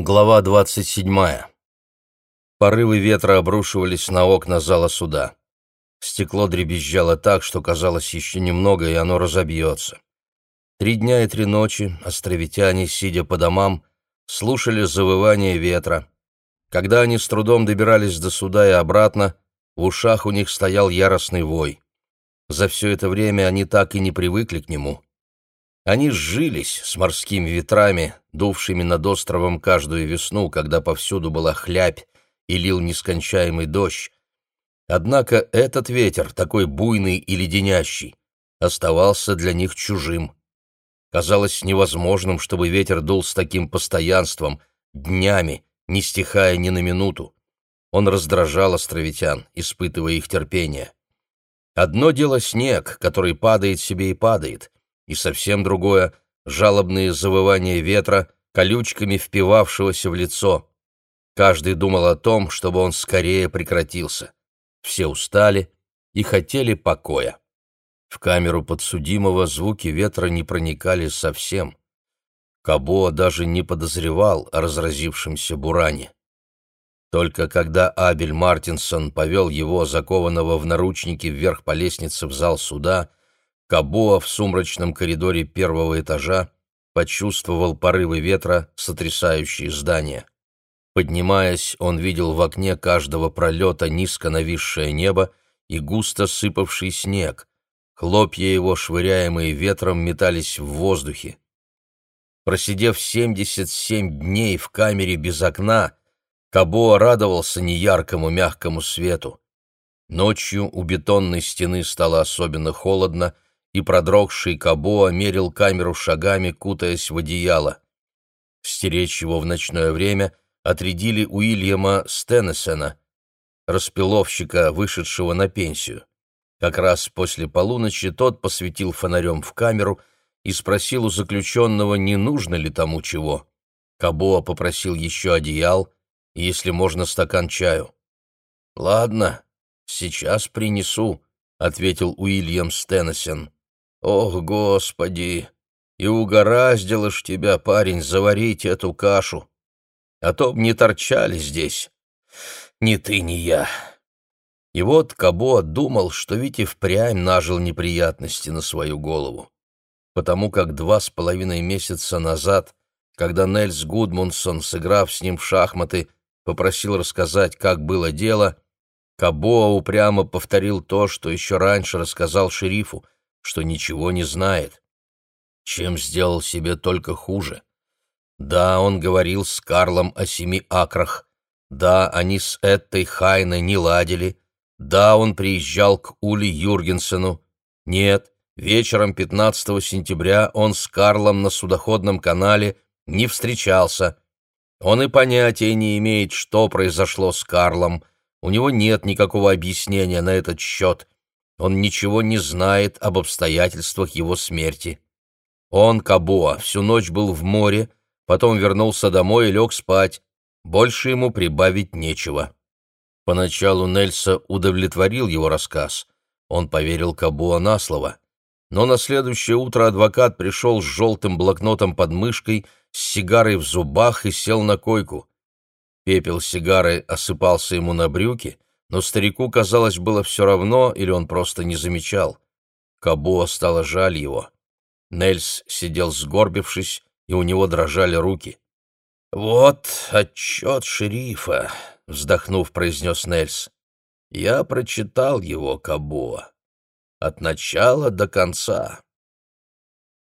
Глава двадцать седьмая. Порывы ветра обрушивались на окна зала суда. Стекло дребезжало так, что казалось еще немного, и оно разобьется. Три дня и три ночи островитяне, сидя по домам, слушали завывание ветра. Когда они с трудом добирались до суда и обратно, в ушах у них стоял яростный вой. За все это время они так и не привыкли к нему. Они сжились с морскими ветрами, дувшими над островом каждую весну, когда повсюду была хлябь и лил нескончаемый дождь. Однако этот ветер, такой буйный и леденящий, оставался для них чужим. Казалось невозможным, чтобы ветер дул с таким постоянством, днями, не стихая ни на минуту. Он раздражал островитян, испытывая их терпение. Одно дело снег, который падает себе и падает — и совсем другое — жалобные завывания ветра, колючками впивавшегося в лицо. Каждый думал о том, чтобы он скорее прекратился. Все устали и хотели покоя. В камеру подсудимого звуки ветра не проникали совсем. Кабо даже не подозревал о разразившемся буране. Только когда Абель Мартинсон повел его, закованного в наручники, вверх по лестнице в зал суда, Кабоа в сумрачном коридоре первого этажа почувствовал порывы ветра, сотрясающие здание. Поднимаясь, он видел в окне каждого пролета низко нависшее небо и густо сыпавший снег. Хлопья его, швыряемые ветром, метались в воздухе. Просидев 77 дней в камере без окна, Кабоа радовался неяркому мягкому свету. Ночью у бетонной стены стало особенно холодно, и продрогший Кабоа мерил камеру шагами, кутаясь в одеяло. Стеречь его в ночное время отрядили Уильяма Стеннесена, распиловщика, вышедшего на пенсию. Как раз после полуночи тот посветил фонарем в камеру и спросил у заключенного, не нужно ли тому чего. Кабоа попросил еще одеял и, если можно, стакан чаю. «Ладно, сейчас принесу», — ответил Уильям Стеннесен. Ох, Господи! И угораздило ж тебя, парень, заварить эту кашу. А то б не торчали здесь. Ни ты, ни я. И вот Кабо думал, что ведь и впрямь нажил неприятности на свою голову. Потому как два с половиной месяца назад, когда Нельс Гудмунсон, сыграв с ним в шахматы, попросил рассказать, как было дело, Кабоа упрямо повторил то, что еще раньше рассказал шерифу — что ничего не знает. Чем сделал себе только хуже. Да, он говорил с Карлом о семи акрах. Да, они с этой Хайной не ладили. Да, он приезжал к Ули Юргенсену. Нет, вечером 15 сентября он с Карлом на судоходном канале не встречался. Он и понятия не имеет, что произошло с Карлом. У него нет никакого объяснения на этот счет. Он ничего не знает об обстоятельствах его смерти. Он, Кабоа, всю ночь был в море, потом вернулся домой и лег спать. Больше ему прибавить нечего. Поначалу Нельса удовлетворил его рассказ. Он поверил Кабуа на слово. Но на следующее утро адвокат пришел с желтым блокнотом под мышкой, с сигарой в зубах и сел на койку. Пепел сигары осыпался ему на брюки, но старику, казалось, было все равно, или он просто не замечал. Кабуа стало жаль его. Нельс сидел сгорбившись, и у него дрожали руки. «Вот отчет шерифа», — вздохнув, произнес Нельс. «Я прочитал его, Кабуа. От начала до конца».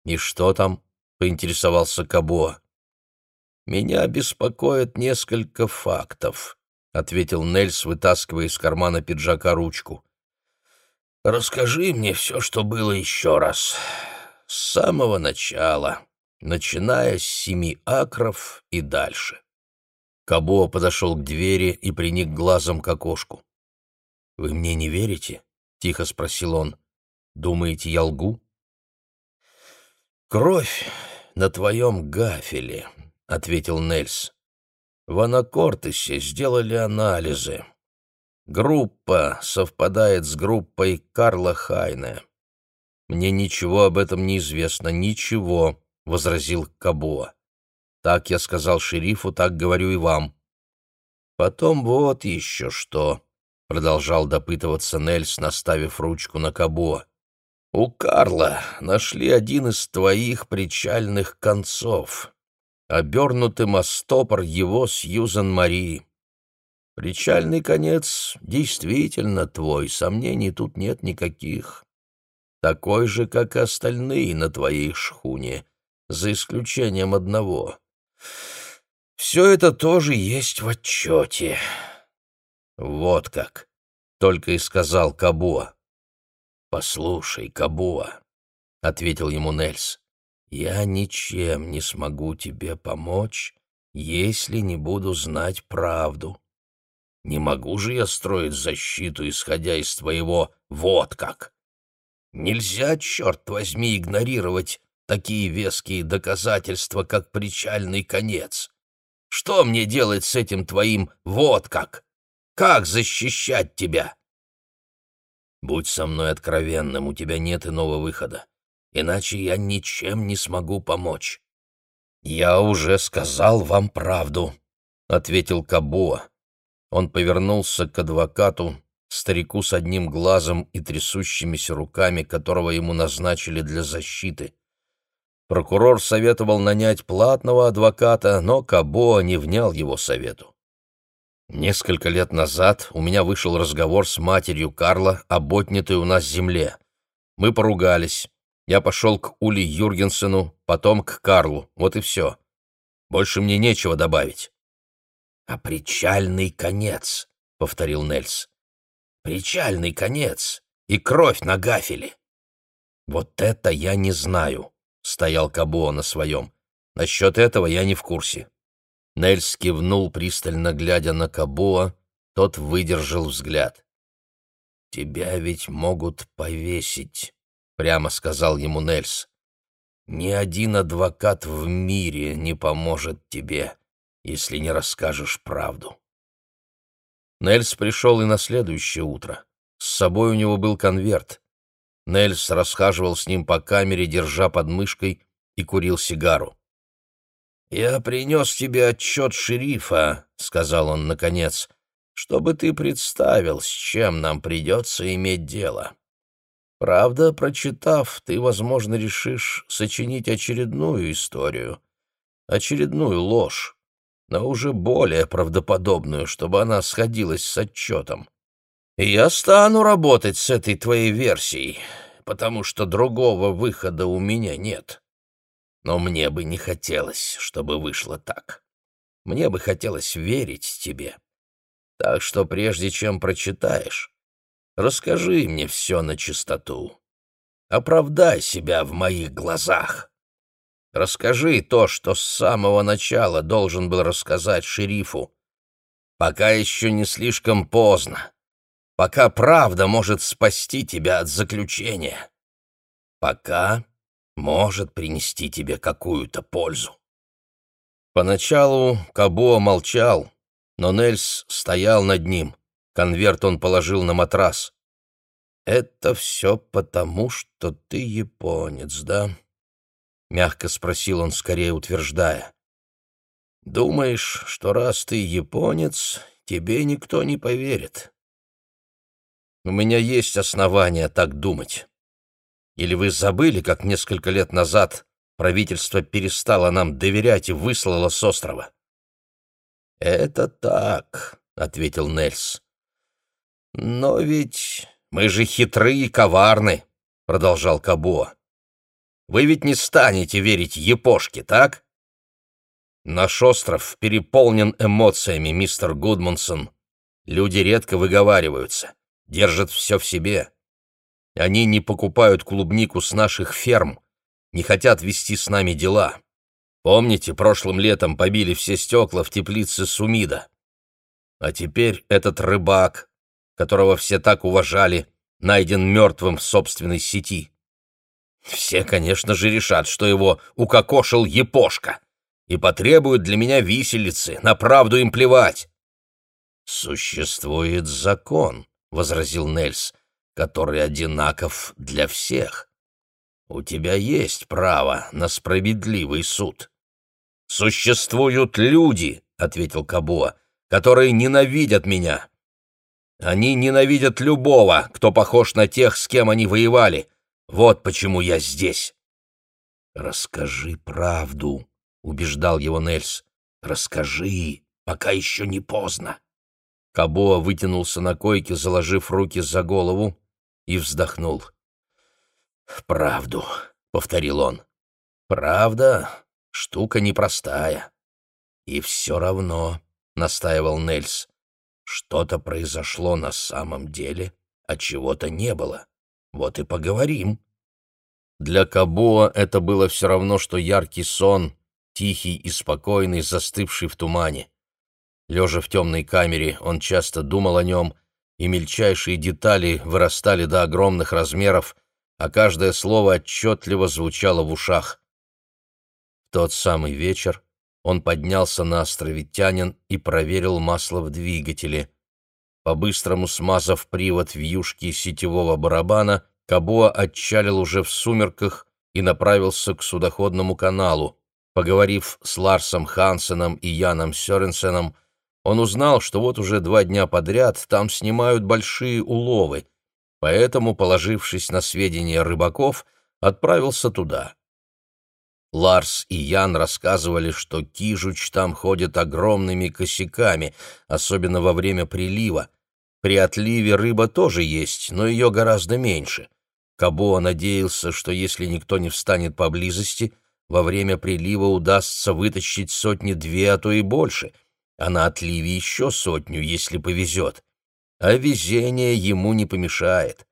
«И что там?» — поинтересовался Кабуа. «Меня беспокоит несколько фактов», ответил Нельс, вытаскивая из кармана пиджака ручку. Расскажи мне все, что было еще раз. С самого начала, начиная с семи акров и дальше. Кабо подошел к двери и приник глазом к окошку. «Вы мне не верите?» — тихо спросил он. «Думаете, я лгу?» «Кровь на твоем гафеле», — ответил Нельс. В Анакортесе сделали анализы. Группа совпадает с группой Карла Хайне. Мне ничего об этом не известно, ничего, возразил Кабуа. Так я сказал шерифу, так говорю и вам. Потом вот еще что, — продолжал допытываться Нельс, наставив ручку на Кабо. У Карла нашли один из твоих причальных концов, обернутым о стопор его Сьюзан Мари. Причальный конец действительно твой, сомнений тут нет никаких. Такой же, как и остальные на твоей шхуне, за исключением одного. Все это тоже есть в отчете. Вот как, — только и сказал Кабуа. «Послушай, Кабуа», — ответил ему Нельс, — «я ничем не смогу тебе помочь, если не буду знать правду. Не могу же я строить защиту, исходя из твоего «вот как». Нельзя, черт возьми, игнорировать такие веские доказательства, как причальный конец. Что мне делать с этим твоим «вот как»? Как защищать тебя? Будь со мной откровенным, у тебя нет иного выхода. Иначе я ничем не смогу помочь. Я уже сказал вам правду, — ответил Кабуа. Он повернулся к адвокату, старику с одним глазом и трясущимися руками, которого ему назначили для защиты. Прокурор советовал нанять платного адвоката, но Кабоа не внял его совету. Несколько лет назад у меня вышел разговор с матерью Карла об отнятой у нас земле. Мы поругались. Я пошел к Ули Юргенсену, потом к Карлу. Вот и все. Больше мне нечего добавить. «А причальный конец», — повторил Нельс. «Причальный конец и кровь на гафеле». «Вот это я не знаю», — стоял Кабуа на своем. «Насчет этого я не в курсе». Нельс кивнул, пристально глядя на Кабуа, тот выдержал взгляд. «Тебя ведь могут повесить», — прямо сказал ему Нельс. «Ни один адвокат в мире не поможет тебе, если не расскажешь правду». Нельс пришел и на следующее утро. С собой у него был конверт. Нельс расхаживал с ним по камере, держа под мышкой, и курил сигару. «Я принес тебе отчет шерифа», — сказал он наконец, — «чтобы ты представил, с чем нам придется иметь дело. Правда, прочитав, ты, возможно, решишь сочинить очередную историю, очередную ложь но уже более правдоподобную, чтобы она сходилась с отчетом. И я стану работать с этой твоей версией, потому что другого выхода у меня нет. Но мне бы не хотелось, чтобы вышло так. Мне бы хотелось верить тебе. Так что прежде чем прочитаешь, расскажи мне все на чистоту. Оправдай себя в моих глазах. Расскажи то, что с самого начала должен был рассказать шерифу. Пока еще не слишком поздно. Пока правда может спасти тебя от заключения. Пока может принести тебе какую-то пользу. Поначалу Кабуа молчал, но Нельс стоял над ним. Конверт он положил на матрас. «Это все потому, что ты японец, да?» — мягко спросил он, скорее утверждая. «Думаешь, что раз ты японец, тебе никто не поверит?» «У меня есть основания так думать. Или вы забыли, как несколько лет назад правительство перестало нам доверять и выслало с острова?» «Это так», — ответил Нельс. «Но ведь мы же хитры и коварны», — продолжал Кабуа. Вы ведь не станете верить Япошке, так? Наш остров переполнен эмоциями, мистер Гудмансон. Люди редко выговариваются, держат все в себе. Они не покупают клубнику с наших ферм, не хотят вести с нами дела. Помните, прошлым летом побили все стекла в теплице Сумида? А теперь этот рыбак, которого все так уважали, найден мертвым в собственной сети. Все, конечно же, решат, что его укокошил Епошка, и потребуют для меня виселицы, на правду им плевать. «Существует закон», — возразил Нельс, — «который одинаков для всех. У тебя есть право на справедливый суд. «Существуют люди», — ответил Кабуа, — «которые ненавидят меня. Они ненавидят любого, кто похож на тех, с кем они воевали. Вот почему я здесь». «Расскажи правду», — убеждал его Нельс. «Расскажи, пока еще не поздно». Кабоа вытянулся на койке, заложив руки за голову, и вздохнул. «Правду», — повторил он. «Правда — штука непростая». «И все равно», — настаивал Нельс, — «что-то произошло на самом деле, а чего-то не было. Вот и поговорим». Для Кабоа это было все равно, что яркий сон, тихий и спокойный, застывший в тумане. Лежа в темной камере, он часто думал о нем, и мельчайшие детали вырастали до огромных размеров, а каждое слово отчетливо звучало в ушах. В тот самый вечер он поднялся на островитянин и проверил масло в двигателе. По-быстрому смазав привод вьюшки сетевого барабана, Кабуа отчалил уже в сумерках и направился к судоходному каналу. Поговорив с Ларсом Хансеном и Яном Сёренсеном, он узнал, что вот уже два дня подряд там снимают большие уловы, поэтому, положившись на сведения рыбаков, отправился туда. Ларс и Ян рассказывали, что кижуч там ходит огромными косяками, особенно во время прилива. При отливе рыба тоже есть, но ее гораздо меньше. Кабоа надеялся, что если никто не встанет поблизости, во время прилива удастся вытащить сотни-две, а то и больше, а на отливе еще сотню, если повезет. А везение ему не помешает.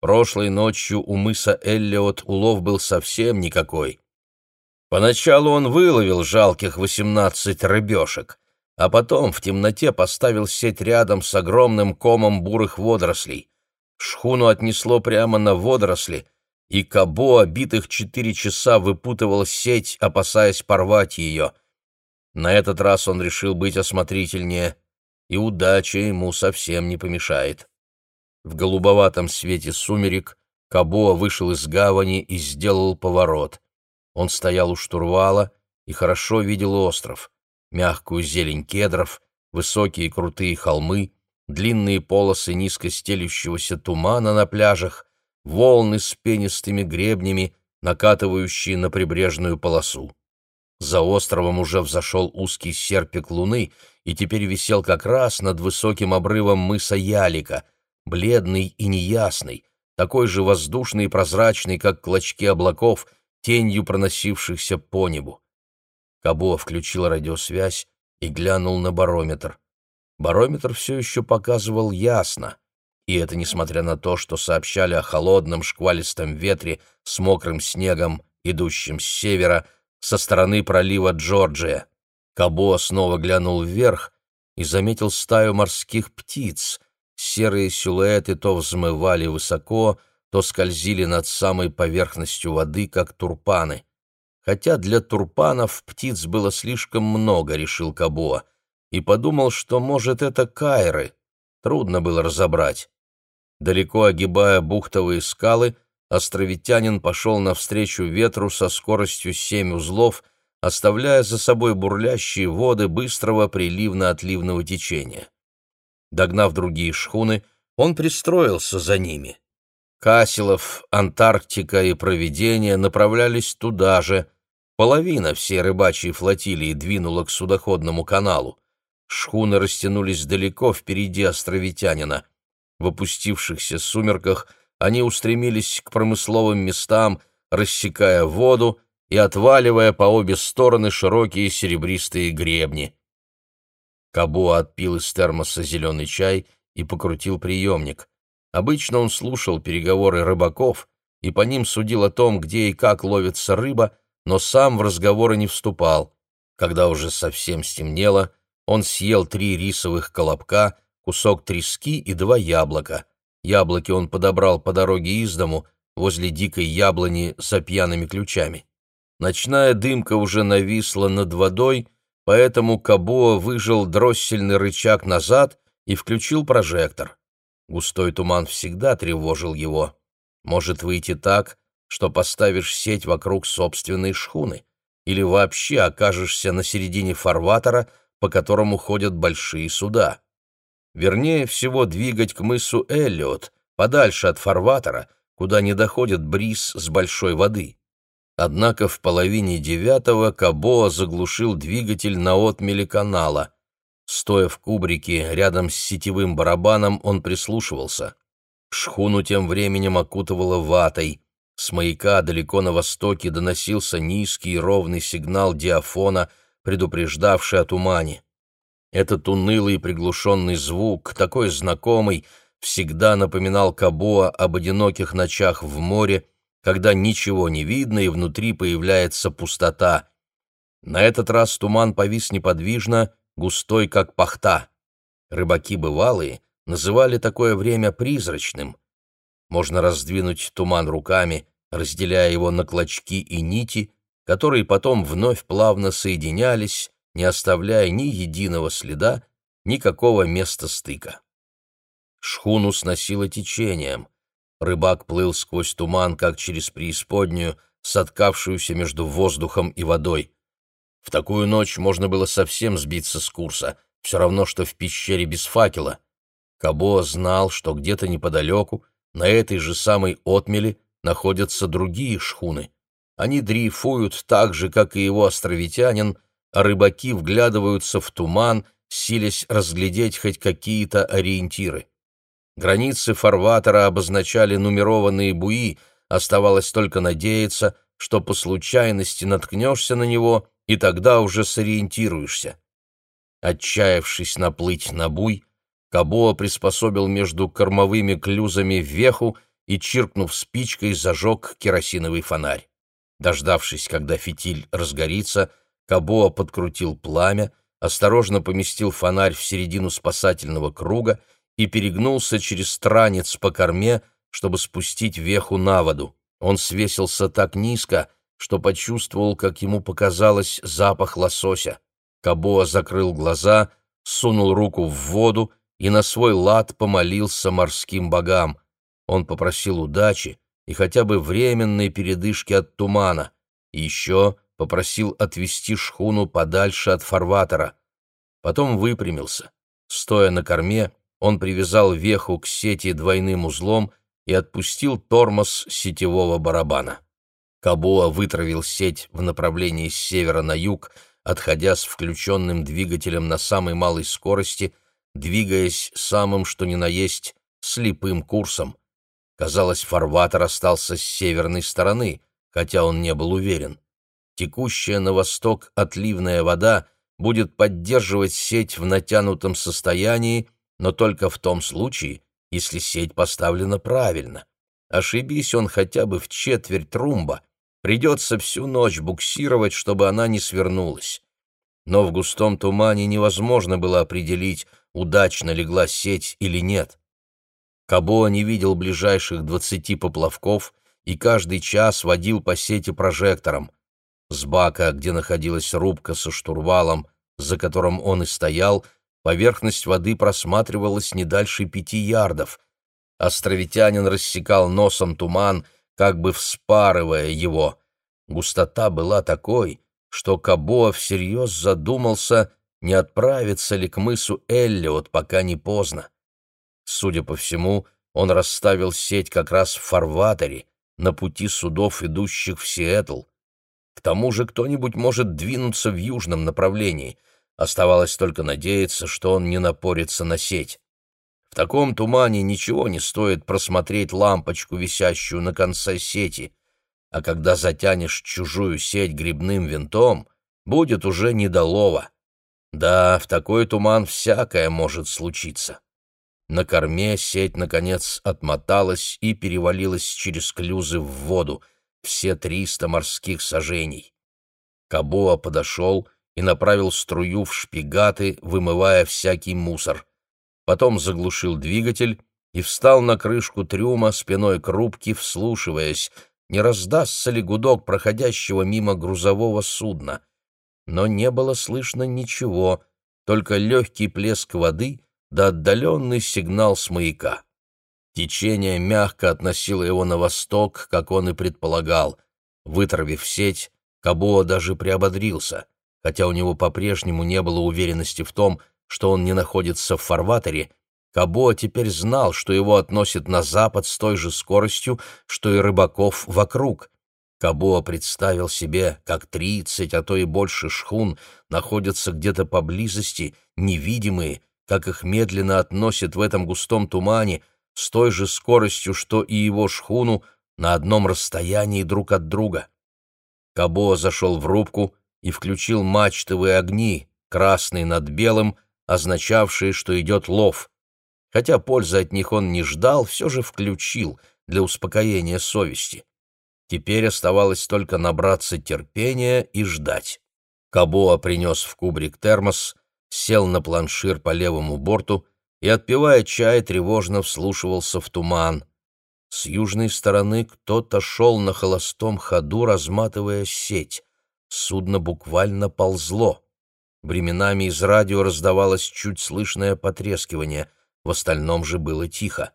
Прошлой ночью у мыса Эллиот улов был совсем никакой. Поначалу он выловил жалких восемнадцать рыбешек, а потом в темноте поставил сеть рядом с огромным комом бурых водорослей. Шхуну отнесло прямо на водоросли, и Кабо обитых четыре часа выпутывал сеть, опасаясь порвать ее. На этот раз он решил быть осмотрительнее, и удача ему совсем не помешает. В голубоватом свете сумерек Кабоа вышел из гавани и сделал поворот. Он стоял у штурвала и хорошо видел остров, мягкую зелень кедров, высокие крутые холмы, длинные полосы низко стелющегося тумана на пляжах, волны с пенистыми гребнями, накатывающие на прибрежную полосу. За островом уже взошел узкий серпик луны и теперь висел как раз над высоким обрывом мыса Ялика, бледный и неясный, такой же воздушный и прозрачный, как клочки облаков, тенью проносившихся по небу. Кабо включил радиосвязь и глянул на барометр. Барометр все еще показывал ясно, и это несмотря на то, что сообщали о холодном шквалистом ветре с мокрым снегом, идущим с севера, со стороны пролива Джорджия. Кабо снова глянул вверх и заметил стаю морских птиц. Серые силуэты то взмывали высоко, то скользили над самой поверхностью воды, как турпаны. Хотя для турпанов птиц было слишком много, решил Кабоа и подумал, что, может, это кайры. Трудно было разобрать. Далеко огибая бухтовые скалы, островитянин пошел навстречу ветру со скоростью семь узлов, оставляя за собой бурлящие воды быстрого приливно-отливного течения. Догнав другие шхуны, он пристроился за ними. Касилов, Антарктика и Провидение направлялись туда же. Половина всей рыбачьей флотилии двинула к судоходному каналу. Шхуны растянулись далеко впереди островитянина. В опустившихся сумерках они устремились к промысловым местам, рассекая воду и отваливая по обе стороны широкие серебристые гребни. Кабуа отпил из термоса зеленый чай и покрутил приемник. Обычно он слушал переговоры рыбаков и по ним судил о том, где и как ловится рыба, но сам в разговоры не вступал. Когда уже совсем стемнело, он съел три рисовых колобка, кусок трески и два яблока. Яблоки он подобрал по дороге из дому, возле дикой яблони за пьяными ключами. Ночная дымка уже нависла над водой, поэтому Кабуа выжил дроссельный рычаг назад и включил прожектор. Густой туман всегда тревожил его. Может выйти так, что поставишь сеть вокруг собственной шхуны. или вообще окажешься на середине фарватера, по которому ходят большие суда. Вернее всего двигать к мысу Эллиот, подальше от фарватера, куда не доходит бриз с большой воды. Однако в половине девятого Кабоа заглушил двигатель на отмеле канала. Стоя в кубрике рядом с сетевым барабаном, он прислушивался. Шхуну тем временем окутывало ватой. С маяка далеко на востоке доносился низкий ровный сигнал диафона, предупреждавший о тумане. Этот унылый приглушенный звук, такой знакомый, всегда напоминал Кабоа об одиноких ночах в море, когда ничего не видно и внутри появляется пустота. На этот раз туман повис неподвижно, густой, как пахта. Рыбаки бывалые называли такое время призрачным. Можно раздвинуть туман руками, разделяя его на клочки и нити, которые потом вновь плавно соединялись, не оставляя ни единого следа, никакого места стыка. Шхуну сносило течением. Рыбак плыл сквозь туман, как через преисподнюю, соткавшуюся между воздухом и водой. В такую ночь можно было совсем сбиться с курса, все равно, что в пещере без факела. Кабо знал, что где-то неподалеку, на этой же самой отмели, находятся другие шхуны. Они дрейфуют так же, как и его островитянин, а рыбаки вглядываются в туман, силясь разглядеть хоть какие-то ориентиры. Границы фарватера обозначали нумерованные буи, оставалось только надеяться, что по случайности наткнешься на него и тогда уже сориентируешься. Отчаявшись наплыть на буй, Кабоа приспособил между кормовыми клюзами веху и, чиркнув спичкой, зажег керосиновый фонарь. Дождавшись, когда фитиль разгорится, Кабоа подкрутил пламя, осторожно поместил фонарь в середину спасательного круга и перегнулся через странец по корме, чтобы спустить веху на воду. Он свесился так низко, что почувствовал, как ему показалось, запах лосося. Кабоа закрыл глаза, сунул руку в воду и на свой лад помолился морским богам. Он попросил удачи и хотя бы временной передышки от тумана. И еще попросил отвести шхуну подальше от фарватера. Потом выпрямился. Стоя на корме, он привязал веху к сети двойным узлом и отпустил тормоз сетевого барабана. Кабоа вытравил сеть в направлении с севера на юг, отходя с включенным двигателем на самой малой скорости, двигаясь самым что ни на есть слепым курсом. Казалось, фарватер остался с северной стороны, хотя он не был уверен. Текущая на восток отливная вода будет поддерживать сеть в натянутом состоянии, но только в том случае, если сеть поставлена правильно. Ошибись он хотя бы в четверть румба, Придется всю ночь буксировать, чтобы она не свернулась. Но в густом тумане невозможно было определить, удачно легла сеть или нет. Кабо не видел ближайших двадцати поплавков и каждый час водил по сети прожектором. С бака, где находилась рубка со штурвалом, за которым он и стоял, поверхность воды просматривалась не дальше пяти ярдов. Островитянин рассекал носом туман как бы вспарывая его. Густота была такой, что Кабоа всерьез задумался, не отправиться ли к мысу Эллиот, пока не поздно. Судя по всему, он расставил сеть как раз в фарватере, на пути судов, идущих в Сиэтл. К тому же кто-нибудь может двинуться в южном направлении. Оставалось только надеяться, что он не напорится на сеть. В таком тумане ничего не стоит просмотреть лампочку, висящую на конце сети, а когда затянешь чужую сеть грибным винтом, будет уже недолова. Да, в такой туман всякое может случиться. На корме сеть, наконец, отмоталась и перевалилась через клюзы в воду, все триста морских сажений. Кабоа подошел и направил струю в шпигаты, вымывая всякий мусор потом заглушил двигатель и встал на крышку трюма спиной к рубке, вслушиваясь, не раздастся ли гудок проходящего мимо грузового судна. Но не было слышно ничего, только легкий плеск воды да отдаленный сигнал с маяка. Течение мягко относило его на восток, как он и предполагал. Вытравив сеть, Кабоа даже приободрился, хотя у него по-прежнему не было уверенности в том, что он не находится в фарватере, Кабоа теперь знал, что его относят на запад с той же скоростью, что и рыбаков вокруг. Кабоа представил себе, как тридцать, а то и больше шхун находятся где-то поблизости, невидимые, как их медленно относят в этом густом тумане, с той же скоростью, что и его шхуну, на одном расстоянии друг от друга. Кабоа зашел в рубку и включил мачтовые огни, красный над белым, означавшие, что идет лов. Хотя пользы от них он не ждал, все же включил для успокоения совести. Теперь оставалось только набраться терпения и ждать. Кабоа принес в кубрик термос, сел на планшир по левому борту и, отпивая чай, тревожно вслушивался в туман. С южной стороны кто-то шел на холостом ходу, разматывая сеть. Судно буквально ползло. Временами из радио раздавалось чуть слышное потрескивание, в остальном же было тихо.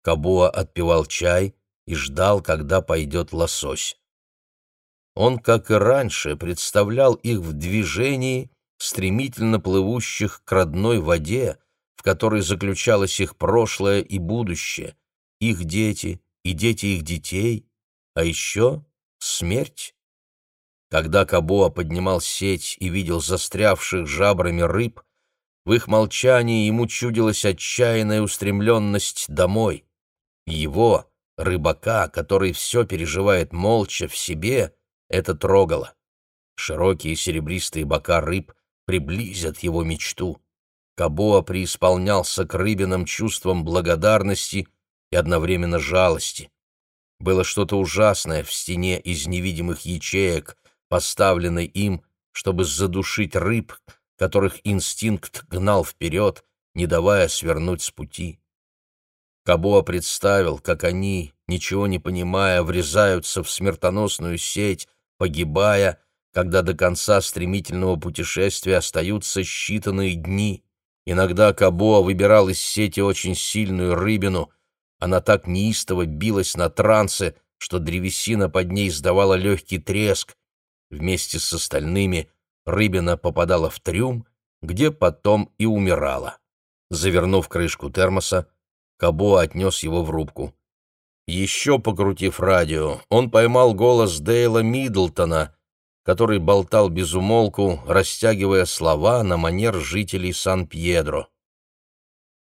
Кабуа отпивал чай и ждал, когда пойдет лосось. Он, как и раньше, представлял их в движении, стремительно плывущих к родной воде, в которой заключалось их прошлое и будущее, их дети и дети их детей, а еще смерть. Когда Кабоа поднимал сеть и видел застрявших жабрами рыб, в их молчании ему чудилась отчаянная устремленность домой. Его, рыбака, который все переживает молча в себе, это трогало. Широкие серебристые бока рыб приблизят его мечту. Кабоа преисполнялся к рыбинам чувством благодарности и одновременно жалости. Было что-то ужасное в стене из невидимых ячеек, поставленной им, чтобы задушить рыб, которых инстинкт гнал вперед, не давая свернуть с пути. Кабоа представил, как они, ничего не понимая, врезаются в смертоносную сеть, погибая, когда до конца стремительного путешествия остаются считанные дни. Иногда Кабоа выбирал из сети очень сильную рыбину. Она так неистово билась на трансе, что древесина под ней издавала легкий треск, Вместе с остальными рыбина попадала в трюм, где потом и умирала. Завернув крышку термоса, Кабо отнес его в рубку. Еще покрутив радио, он поймал голос Дейла Миддлтона, который болтал без умолку, растягивая слова на манер жителей Сан-Пьедро.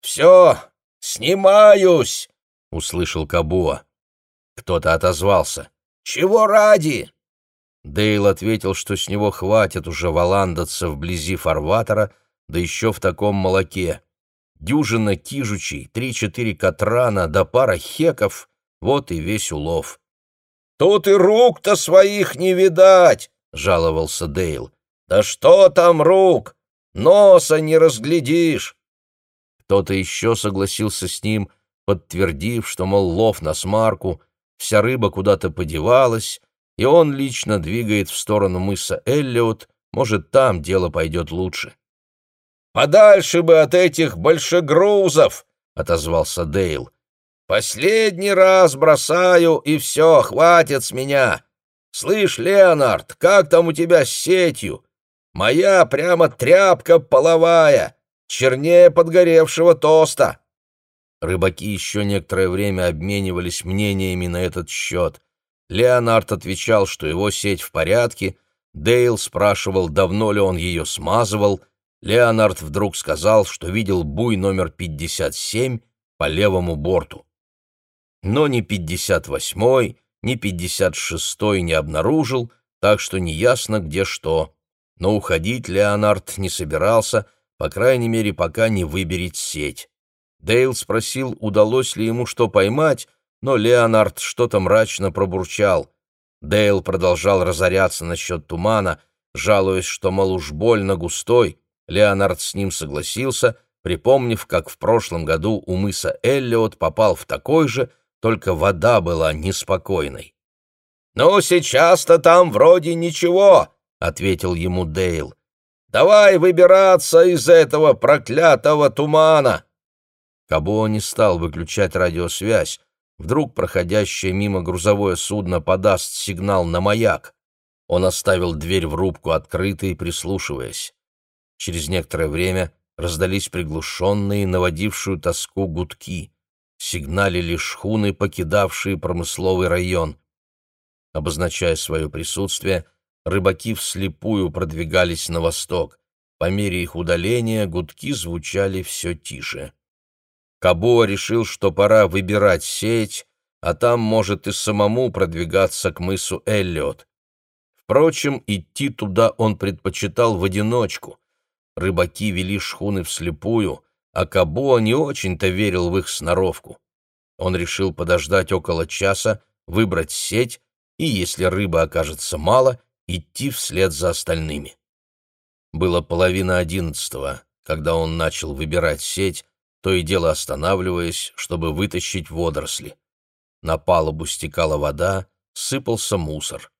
«Все, снимаюсь!» — услышал Кабуа. Кто-то отозвался. «Чего ради?» Дейл ответил, что с него хватит уже валандаться вблизи фарватера, да еще в таком молоке. Дюжина кижучей, три-четыре катрана да пара хеков — вот и весь улов. «Тут и рук-то своих не видать!» — жаловался Дейл. «Да что там рук? Носа не разглядишь!» Кто-то еще согласился с ним, подтвердив, что, мол, лов на смарку, вся рыба куда-то подевалась, и он лично двигает в сторону мыса Эллиот, может, там дело пойдет лучше. «Подальше бы от этих большегрузов!» — отозвался Дейл. «Последний раз бросаю, и все, хватит с меня. Слышь, Леонард, как там у тебя с сетью? Моя прямо тряпка половая, чернее подгоревшего тоста». Рыбаки еще некоторое время обменивались мнениями на этот счет. Леонард отвечал, что его сеть в порядке, Дейл спрашивал, давно ли он ее смазывал, Леонард вдруг сказал, что видел буй номер 57 по левому борту. Но ни 58-й, ни 56-й не обнаружил, так что неясно, где что. Но уходить Леонард не собирался, по крайней мере, пока не выберет сеть. Дейл спросил, удалось ли ему что поймать, но Леонард что-то мрачно пробурчал. Дейл продолжал разоряться насчет тумана, жалуясь, что, мол, уж больно густой. Леонард с ним согласился, припомнив, как в прошлом году у мыса Эллиот попал в такой же, только вода была неспокойной. «Ну, сейчас-то там вроде ничего», — ответил ему Дейл. «Давай выбираться из этого проклятого тумана». Кабо не стал выключать радиосвязь, Вдруг проходящее мимо грузовое судно подаст сигнал на маяк. Он оставил дверь в рубку открытой, прислушиваясь. Через некоторое время раздались приглушенные, наводившую тоску гудки. Сигналили шхуны, покидавшие промысловый район. Обозначая свое присутствие, рыбаки вслепую продвигались на восток. По мере их удаления гудки звучали все тише. Кабоа решил, что пора выбирать сеть, а там может и самому продвигаться к мысу Эллиот. Впрочем, идти туда он предпочитал в одиночку. Рыбаки вели шхуны вслепую, а Кабоа не очень-то верил в их сноровку. Он решил подождать около часа, выбрать сеть и, если рыбы окажется мало, идти вслед за остальными. Было половина одиннадцатого, когда он начал выбирать сеть, то и дело останавливаясь, чтобы вытащить водоросли. На палубу стекала вода, сыпался мусор.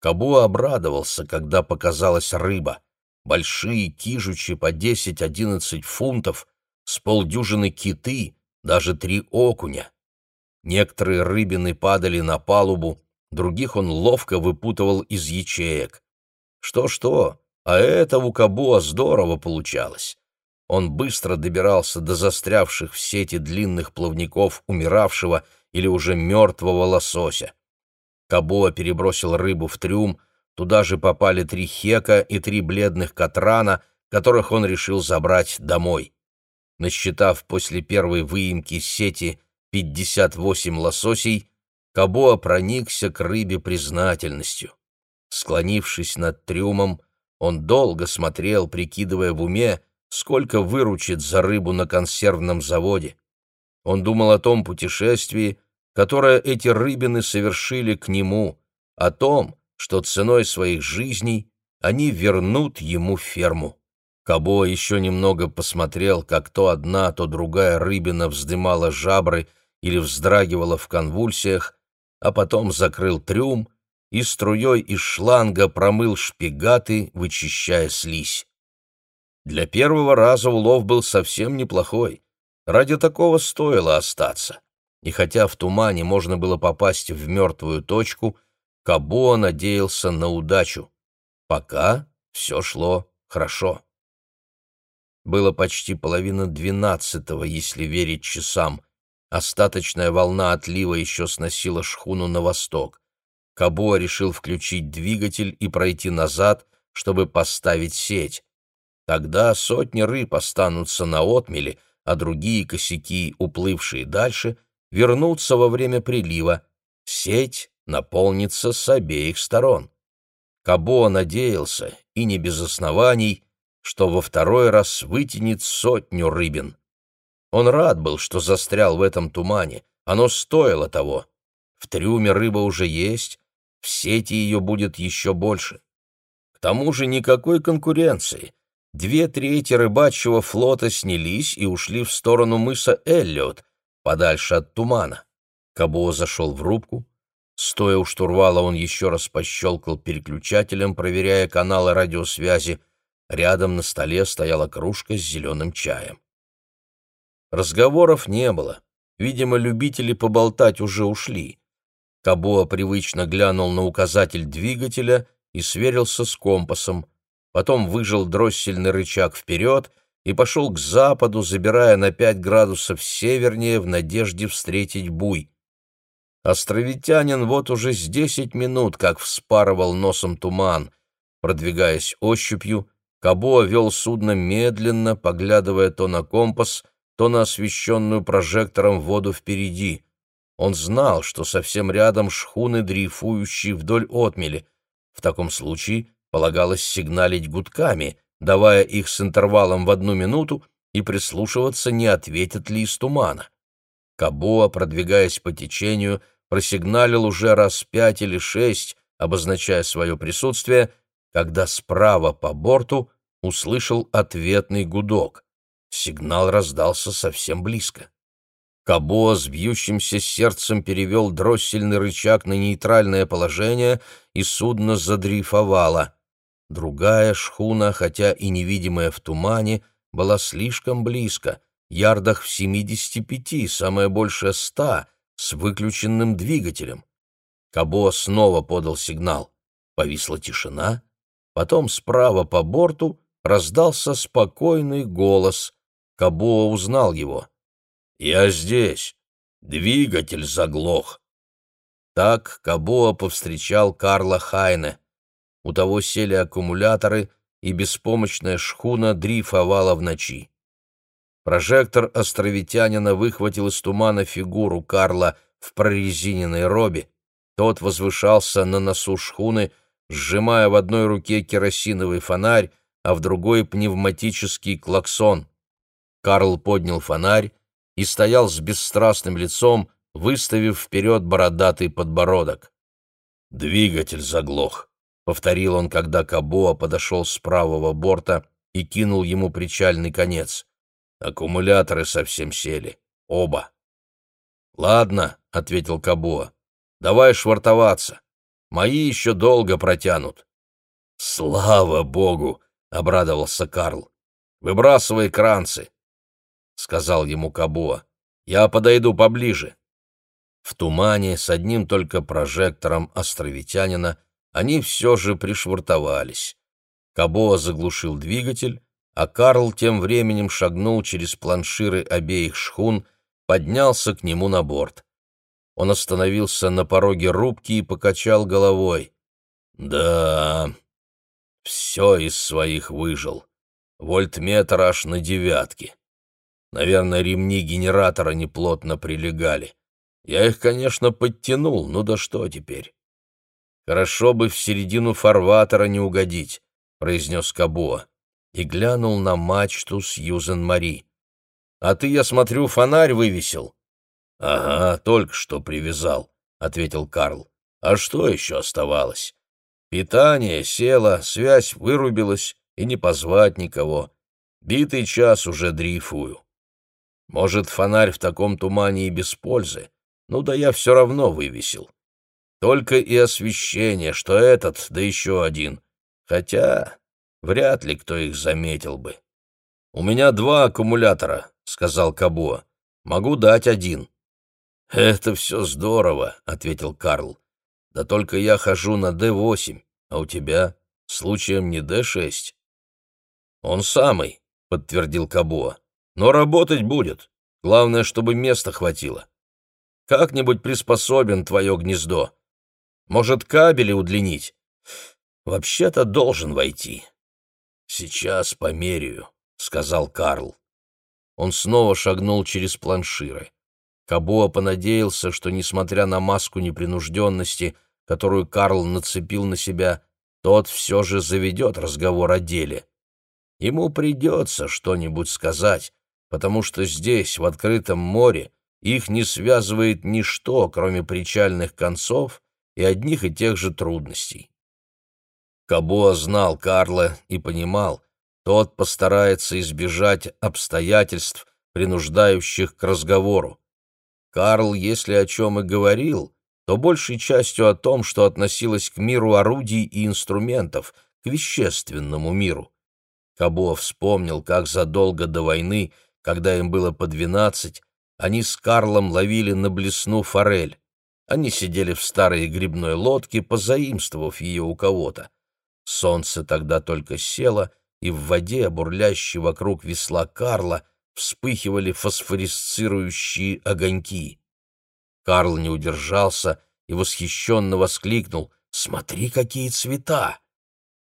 Кабуа обрадовался, когда показалась рыба. Большие кижучи по 10-11 фунтов, с полдюжины киты, даже три окуня. Некоторые рыбины падали на палубу, других он ловко выпутывал из ячеек. Что-что, а это у Кабуа здорово получалось. Он быстро добирался до застрявших в сети длинных плавников умиравшего или уже мертвого лосося. Кабуа перебросил рыбу в трюм, туда же попали три хека и три бледных катрана, которых он решил забрать домой. Насчитав после первой выемки сети 58 лососей, Кабоа проникся к рыбе признательностью. Склонившись над трюмом, он долго смотрел, прикидывая в уме, сколько выручит за рыбу на консервном заводе. Он думал о том путешествии, которое эти рыбины совершили к нему, о том, что ценой своих жизней они вернут ему ферму. Кабо еще немного посмотрел, как то одна, то другая рыбина вздымала жабры или вздрагивала в конвульсиях, а потом закрыл трюм и струей из шланга промыл шпигаты, вычищая слизь. Для первого раза улов был совсем неплохой. Ради такого стоило остаться. И хотя в тумане можно было попасть в мертвую точку, Кабуа надеялся на удачу. Пока все шло хорошо. Было почти половина двенадцатого, если верить часам, Остаточная волна отлива еще сносила шхуну на восток. Кабуа решил включить двигатель и пройти назад, чтобы поставить сеть. Тогда сотни рыб останутся на отмеле, а другие косяки, уплывшие дальше, вернутся во время прилива. Сеть наполнится с обеих сторон. Кабуа надеялся, и не без оснований, что во второй раз вытянет сотню рыбин. Он рад был, что застрял в этом тумане. Оно стоило того. В трюме рыба уже есть, в сети ее будет еще больше. К тому же никакой конкуренции. Две трети рыбачьего флота снялись и ушли в сторону мыса Эллиот, подальше от тумана. Кабо зашел в рубку. Стоя у штурвала, он еще раз пощелкал переключателем, проверяя каналы радиосвязи. Рядом на столе стояла кружка с зеленым чаем. Разговоров не было. Видимо, любители поболтать уже ушли. Кабоа привычно глянул на указатель двигателя и сверился с компасом. Потом выжил дроссельный рычаг вперед и пошел к западу, забирая на пять градусов севернее в надежде встретить буй. Островитянин вот уже с десять минут как вспарывал носом туман. Продвигаясь ощупью, Кабоа вел судно медленно, поглядывая то на компас, то на освещенную прожектором воду впереди. Он знал, что совсем рядом шхуны, дрейфующие вдоль отмели. В таком случае полагалось сигналить гудками, давая их с интервалом в одну минуту и прислушиваться, не ответят ли из тумана. Кабоа, продвигаясь по течению, просигналил уже раз пять или шесть, обозначая свое присутствие, когда справа по борту услышал ответный гудок. Сигнал раздался совсем близко. Кабо с бьющимся сердцем перевел дроссельный рычаг на нейтральное положение, и судно задрейфовало. Другая шхуна, хотя и невидимая в тумане, была слишком близко, ярдах в 75, самое большее 100, с выключенным двигателем. Кабо снова подал сигнал. Повисла тишина, потом справа по борту раздался спокойный голос. Кабуа узнал его. «Я здесь. Двигатель заглох». Так Кабуа повстречал Карла Хайне. У того сели аккумуляторы, и беспомощная шхуна дрейфовала в ночи. Прожектор островитянина выхватил из тумана фигуру Карла в прорезиненной робе. Тот возвышался на носу шхуны, сжимая в одной руке керосиновый фонарь, а в другой пневматический клаксон. Карл поднял фонарь и стоял с бесстрастным лицом, выставив вперед бородатый подбородок. «Двигатель заглох», — повторил он, когда Кабоа подошел с правого борта и кинул ему причальный конец. Аккумуляторы совсем сели. Оба. «Ладно», — ответил Кабоа, — «давай швартоваться. Мои еще долго протянут». «Слава богу!» — обрадовался Карл. «Выбрасывай кранцы», — сказал ему Кабоа. «Я подойду поближе». В тумане с одним только прожектором островитянина они все же пришвартовались. Кабоа заглушил двигатель, а Карл тем временем шагнул через планширы обеих шхун, поднялся к нему на борт. Он остановился на пороге рубки и покачал головой. «Да, все из своих выжил. Вольтметр аж на девятке. Наверное, ремни генератора неплотно прилегали. Я их, конечно, подтянул, ну да что теперь? Хорошо бы в середину фарватера не угодить», — произнес Кабуа и глянул на мачту Сьюзен Мари. «А ты, я смотрю, фонарь вывесил?» «Ага, только что привязал», — ответил Карл. «А что еще оставалось? Питание село, связь вырубилась, и не позвать никого. Битый час уже дрейфую. Может, фонарь в таком тумане и без пользы, ну да я все равно вывесил. Только и освещение, что этот, да еще один. Хотя Вряд ли кто их заметил бы. «У меня два аккумулятора», — сказал Кабуа. «Могу дать один». «Это все здорово», — ответил Карл. «Да только я хожу на Д-8, а у тебя случаем не Д-6». «Он самый», — подтвердил Кабуа. «Но работать будет. Главное, чтобы места хватило. Как-нибудь приспособен твое гнездо. Может, кабели удлинить? Вообще-то должен войти. «Сейчас померяю», — сказал Карл. Он снова шагнул через планширы. Кабоа понадеялся, что, несмотря на маску непринужденности, которую Карл нацепил на себя, тот все же заведет разговор о деле. Ему придется что-нибудь сказать, потому что здесь, в открытом море, их не связывает ничто, кроме причальных концов и одних и тех же трудностей. Кабуа знал Карла и понимал, тот постарается избежать обстоятельств, принуждающих к разговору. Карл, если о чем и говорил, то большей частью о том, что относилось к миру орудий и инструментов, к вещественному миру. Кабуа вспомнил, как задолго до войны, когда им было по двенадцать, они с Карлом ловили на блесну форель. Они сидели в старой грибной лодке, позаимствовав ее у кого-то. Солнце тогда только село, и в воде, бурлящей вокруг весла Карла, вспыхивали фосфорисцирующие огоньки. Карл не удержался и восхищенно воскликнул «Смотри, какие цвета!»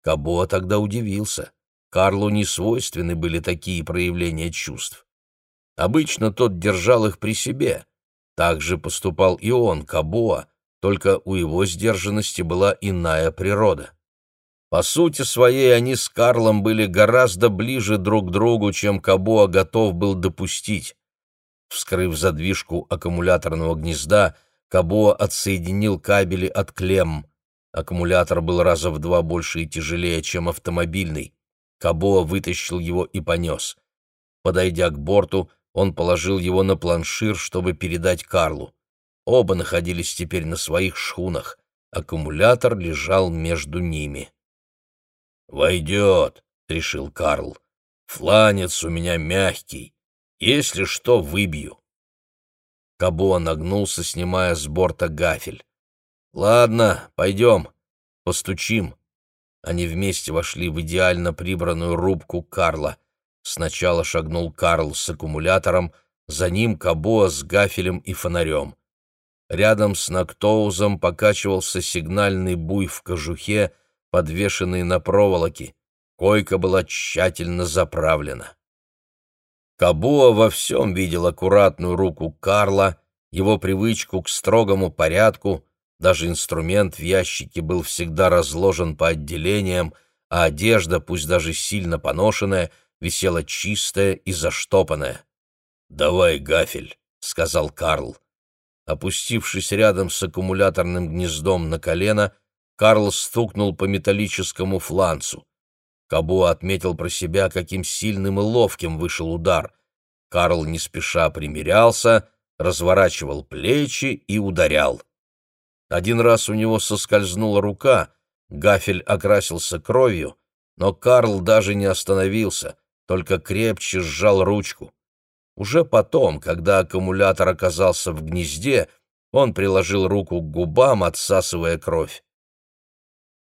Кабо тогда удивился. Карлу не свойственны были такие проявления чувств. Обычно тот держал их при себе. Так же поступал и он, Кабоа, только у его сдержанности была иная природа. По сути своей они с Карлом были гораздо ближе друг к другу, чем Кабоа готов был допустить. Вскрыв задвижку аккумуляторного гнезда, Кабоа отсоединил кабели от клемм. Аккумулятор был раза в два больше и тяжелее, чем автомобильный. Кабоа вытащил его и понес. Подойдя к борту, он положил его на планшир, чтобы передать Карлу. Оба находились теперь на своих шхунах. Аккумулятор лежал между ними. «Войдет», — решил Карл. «Фланец у меня мягкий. Если что, выбью». Кабо нагнулся, снимая с борта гафель. «Ладно, пойдем. Постучим». Они вместе вошли в идеально прибранную рубку Карла. Сначала шагнул Карл с аккумулятором, за ним Кабоа с гафелем и фонарем. Рядом с Нактоузом покачивался сигнальный буй в кожухе, подвешенный на проволоке. Койка была тщательно заправлена. Кабуа во всем видел аккуратную руку Карла, его привычку к строгому порядку, даже инструмент в ящике был всегда разложен по отделениям, а одежда, пусть даже сильно поношенная, висела чистая и заштопанная. «Давай гафель», — сказал Карл. Опустившись рядом с аккумуляторным гнездом на колено, Карл стукнул по металлическому фланцу. Кабуа отметил про себя, каким сильным и ловким вышел удар. Карл не спеша примирялся, разворачивал плечи и ударял. Один раз у него соскользнула рука, гафель окрасился кровью, но Карл даже не остановился, только крепче сжал ручку. Уже потом, когда аккумулятор оказался в гнезде, он приложил руку к губам, отсасывая кровь.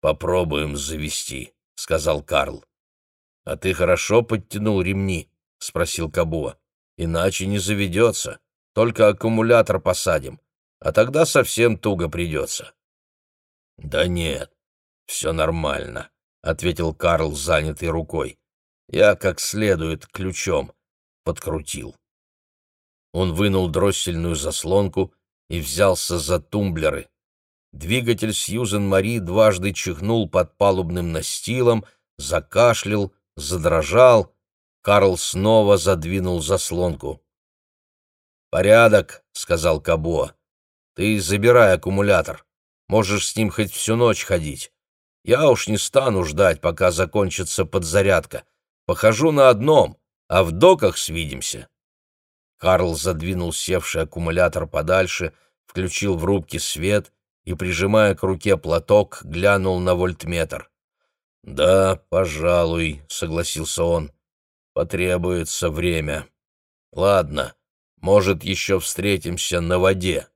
«Попробуем завести», — сказал Карл. «А ты хорошо подтянул ремни?» — спросил Кабуа. «Иначе не заведется. Только аккумулятор посадим. А тогда совсем туго придется». «Да нет, все нормально», — ответил Карл, занятый рукой. «Я как следует ключом подкрутил». Он вынул дроссельную заслонку и взялся за тумблеры. Двигатель Сьюзен Мари дважды чихнул под палубным настилом, закашлял, задрожал. Карл снова задвинул заслонку. «Порядок», — сказал Кабо. «Ты забирай аккумулятор. Можешь с ним хоть всю ночь ходить. Я уж не стану ждать, пока закончится подзарядка. Похожу на одном, а в доках свидимся». Карл задвинул севший аккумулятор подальше, включил в рубке свет и, прижимая к руке платок, глянул на вольтметр. «Да, пожалуй», — согласился он, — «потребуется время. Ладно, может, еще встретимся на воде».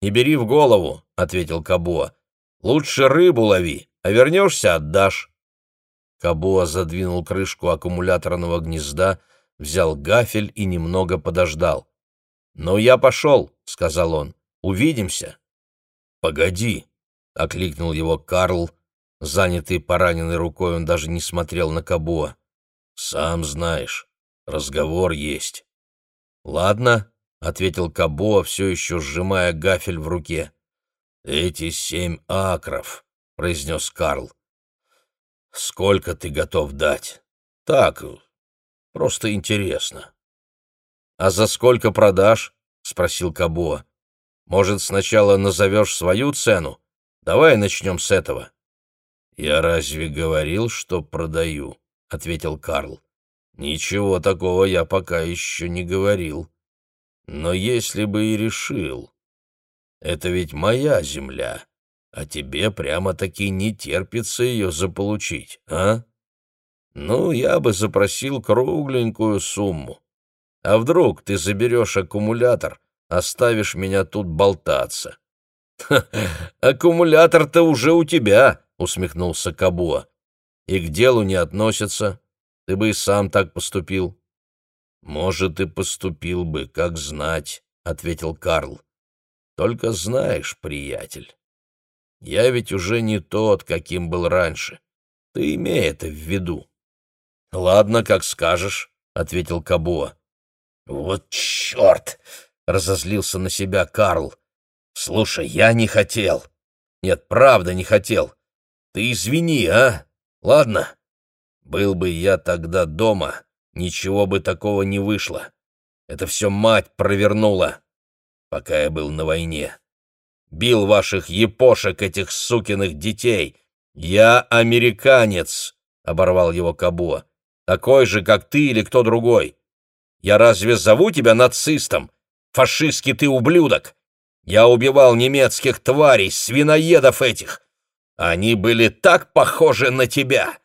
«Не бери в голову», — ответил Кабуа. «Лучше рыбу лови, а вернешься — отдашь». Кабуа задвинул крышку аккумуляторного гнезда, взял гафель и немного подождал. «Ну, я пошел», — сказал он. «Увидимся». «Погоди», — окликнул его Карл. Занятый пораненной рукой, он даже не смотрел на Кабуа. «Сам знаешь, разговор есть». «Ладно», — ответил Кабуа, все еще сжимая гафель в руке. «Эти семь акров», — произнес Карл. «Сколько ты готов дать?» «Так, Просто интересно. «А за сколько продашь?» — спросил Кабуа. «Может, сначала назовешь свою цену? Давай начнем с этого». «Я разве говорил, что продаю?» — ответил Карл. «Ничего такого я пока еще не говорил. Но если бы и решил... Это ведь моя земля, а тебе прямо-таки не терпится ее заполучить, а?» Ну, я бы запросил кругленькую сумму. А вдруг ты заберешь аккумулятор, оставишь меня тут болтаться? — Аккумулятор-то уже у тебя, — усмехнулся Кабуа. — И к делу не относится. Ты бы и сам так поступил. — Может, и поступил бы, как знать, — ответил Карл. — Только знаешь, приятель, я ведь уже не тот, каким был раньше. Ты имей это в виду. «Ладно, как скажешь», — ответил Кабуа. «Вот черт!» — разозлился на себя Карл. «Слушай, я не хотел. Нет, правда не хотел. Ты извини, а? Ладно? Был бы я тогда дома, ничего бы такого не вышло. Это все мать провернула, пока я был на войне. Бил ваших епошек, этих сукиных детей. Я американец!» — оборвал его Кабуа такой же, как ты или кто другой. Я разве зову тебя нацистом? Фашистский ты ублюдок! Я убивал немецких тварей, свиноедов этих. Они были так похожи на тебя.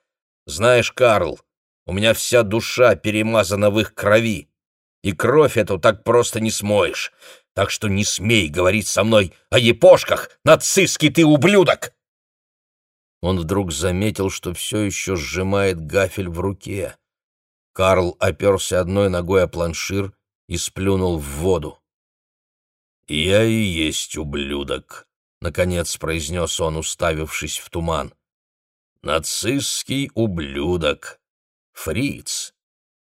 Знаешь, Карл, у меня вся душа перемазана в их крови, и кровь эту так просто не смоешь. Так что не смей говорить со мной о епошках, нацистский ты ублюдок!» Он вдруг заметил, что все еще сжимает гафель в руке. Карл оперся одной ногой о планшир и сплюнул в воду. «Я и есть ублюдок», — наконец произнес он, уставившись в туман. «Нацистский ублюдок. Фриц.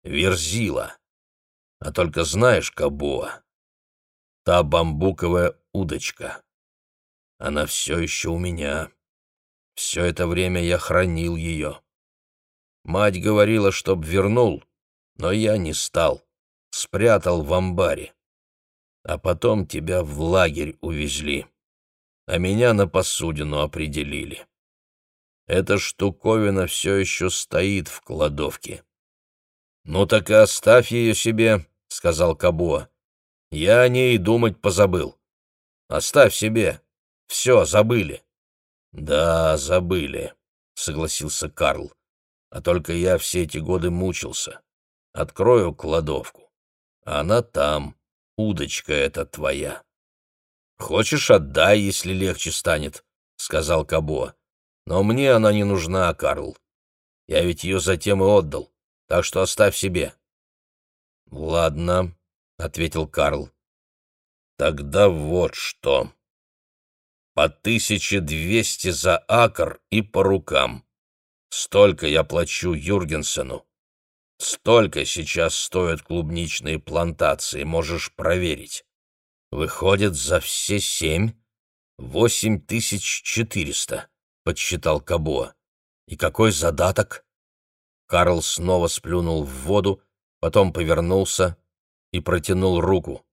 Верзила. А только знаешь, Кабуа, та бамбуковая удочка, она все еще у меня. Все это время я хранил ее. Мать говорила, чтоб вернул, но я не стал. Спрятал в амбаре. А потом тебя в лагерь увезли, а меня на посудину определили. Эта штуковина все еще стоит в кладовке. «Ну так и оставь ее себе», — сказал Кабуа. «Я о ней думать позабыл. Оставь себе. Все, забыли». «Да, забыли», — согласился Карл. «А только я все эти годы мучился. Открою кладовку. Она там. Удочка эта твоя». «Хочешь, отдай, если легче станет», — сказал Кабуа. «Но мне она не нужна, Карл. Я ведь ее затем и отдал так что оставь себе». «Ладно», — ответил Карл. «Тогда вот что. По тысяче двести за акр и по рукам. Столько я плачу Юргенсену. Столько сейчас стоят клубничные плантации, можешь проверить. Выходит, за все семь — восемь тысяч четыреста», — подсчитал Кабуа. «И какой задаток?» Карл снова сплюнул в воду, потом повернулся и протянул руку.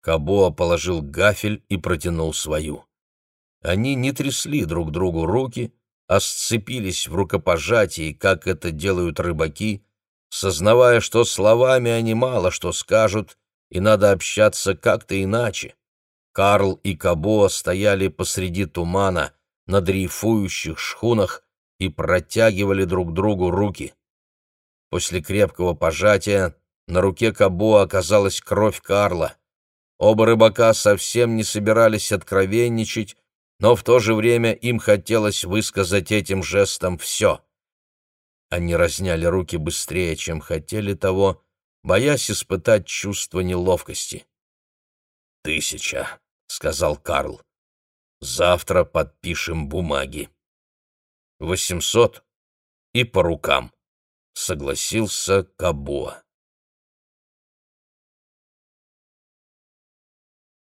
Кабоа положил гафель и протянул свою. Они не трясли друг другу руки, а сцепились в рукопожатии, как это делают рыбаки, сознавая, что словами они мало что скажут, и надо общаться как-то иначе. Карл и Кабоа стояли посреди тумана на дрейфующих шхунах, и протягивали друг другу руки. После крепкого пожатия на руке Кабо оказалась кровь Карла. Оба рыбака совсем не собирались откровенничать, но в то же время им хотелось высказать этим жестом все. Они разняли руки быстрее, чем хотели того, боясь испытать чувство неловкости. «Тысяча», — сказал Карл. «Завтра подпишем бумаги» восемьсот и по рукам, согласился Кабуа.